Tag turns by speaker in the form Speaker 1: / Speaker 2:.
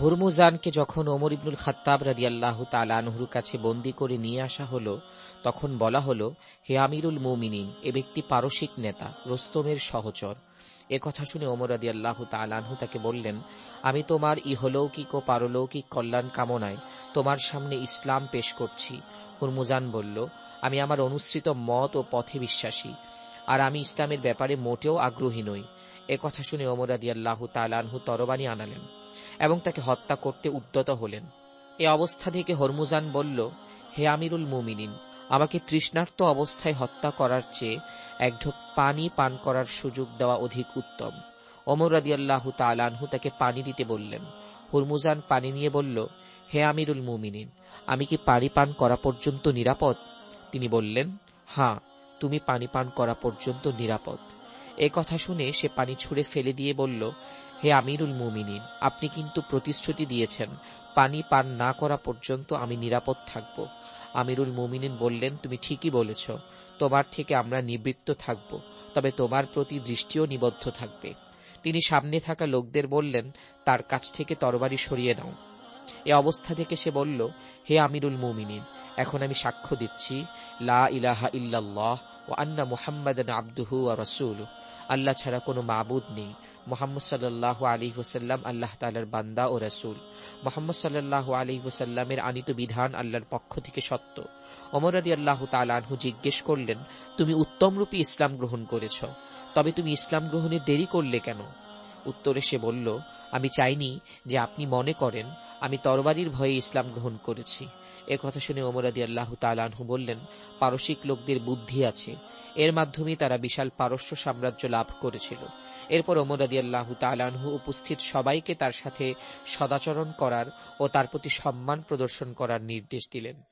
Speaker 1: হুরমুজানকে যখন ওমর ইবনুল খাত্তাব রাদি আল্লাহ তালানহুর কাছে বন্দি করে নিয়ে আসা হল, তখন বলা হলো, হে আমিরুল মৌমিনিন, এ ব্যক্তি পারসিক নেতা, রোস্তমের সহচর। এ কথা শুনে ওমর আদি আল্লাহ তালানহু তাকে বললেন, আমি তোমার ইহলৌকিক ও পারলৌকিক কল্যাণ কামনায় তোমার সামনে ইসলাম পেশ করছি। হুরমুজান বলল, আমি আমার অনুসৃত মত ও পথে বিশ্বাসী, আর আমি ইসলামের ব্যাপারে মোটেও আগ্রহী নই। এ কথা শুনে ওমর আদি আল্লাহ তালানহু তরবানি আনালেন। এবং তাকে হত্যা করতে উদ্যত হলেন। এ অবস্থা থেকে হরমুজান বলল, হে আমিরুল মুমিনিন, আমাকে তৃষ্ণার্ত অবস্থায় হত্যা করার চেয়ে এক ঢোক পানি পান করার সুযোগ দেওয়া অধিক উত্তম। অমর রাদিয়াল্লাহ তালানহু তাকে পানি দিতে বললেন। হুরমুজান পানি নিয়ে বলল, হে আমিরুল মুমিনিন, আমি কি পানি পান করা পর্যন্ত নিরাপদ? তিনি বললেন হাঁ তুমি পানি পান করা পর্যন্ত নিরাপদ। এ কথা শুনে সে পানি ছুঁড়ে ফেলে দিয়ে বলল হে আমিরুল মুমিনিন, আপনি কিন্তু প্রতিশ্রুতি দিয়েছেন, পানি পান না করা পর্যন্ত আমি নিরাপদ থাকব। আমিরুল মুমিনিন বললেন, তুমি ঠিকই বলেছ, তোমার থেকে আমরা নিবৃত্ত থাকব, তবে তোমার প্রতি দৃষ্টিও নিবদ্ধ থাকবে। তিনি সামনে থাকা লোকদের বললেন, তার কাছ থেকে তরবারি সরিয়ে নাও। এ অবস্থা থেকে সে বলল, হে আমিরুল মুমিনিন, এখন আমি সাক্ষ্য দিচ্ছি, লা ইলাহা ইল্লাল্লাহ ও আন্না মুহাম্মদ আব্দুহু ও রসুল আল্লাহ ছাড়া কোনো মাবুদ নেই মোহাম্মদ সাল্লাহ আলী হুসাল্লাম আল্লাহ তালার বান্দা ও রসুল। মোহাম্মদ সাল্লাহ আলী হুসাল্লামের আনিত বিধান আল্লাহর পক্ষ থেকে সত্য। অমর আলী আল্লাহ তালানহু জিজ্ঞেস করলেন, তুমি উত্তমরূপী ইসলাম গ্রহণ করেছ, তবে তুমি ইসলাম গ্রহণে দেরি করলে কেন? উত্তরে সে বলল, আমি চাইনি যে আপনি মনে করেন, আমি তরবারির ভয়ে ইসলাম গ্রহণ করেছি। এ কথা শুনে ওমর আদি আল্লাহ তালানহু বললেন, পারসিক লোকদের বুদ্ধি আছে এর মাধ্যমে তারা বিশাল পারস্য সাম্রাজ্য লাভ করেছিল। এরপর ওমর আদি আল্লাহ তালানহু উপস্থিত সবাইকে তার সাথে সদাচরণ করার ও তার প্রতি সম্মান প্রদর্শন করার নির্দেশ দিলেন।